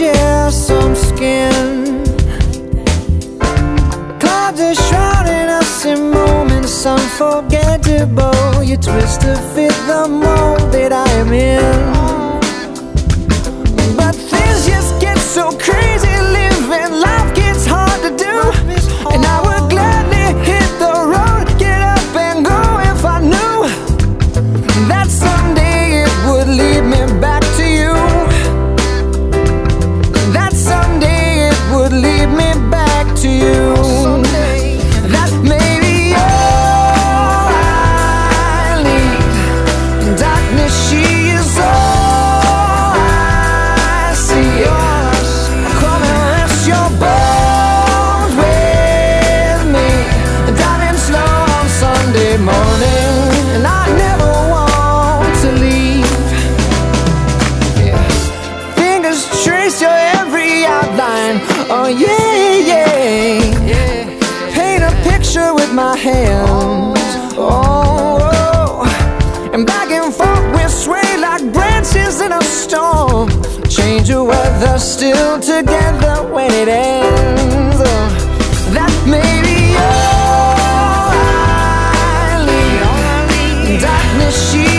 share some skin. Clouds are shrouding us in moments unforgettable. You twist to fit the mold that I am in. line. Oh yeah, yeah. yeah. Paint a picture with my hands. Oh, oh, and back and forth we sway like branches in a storm. Change the weather, still together when it ends. Oh, that may be all I need. Darkness, she.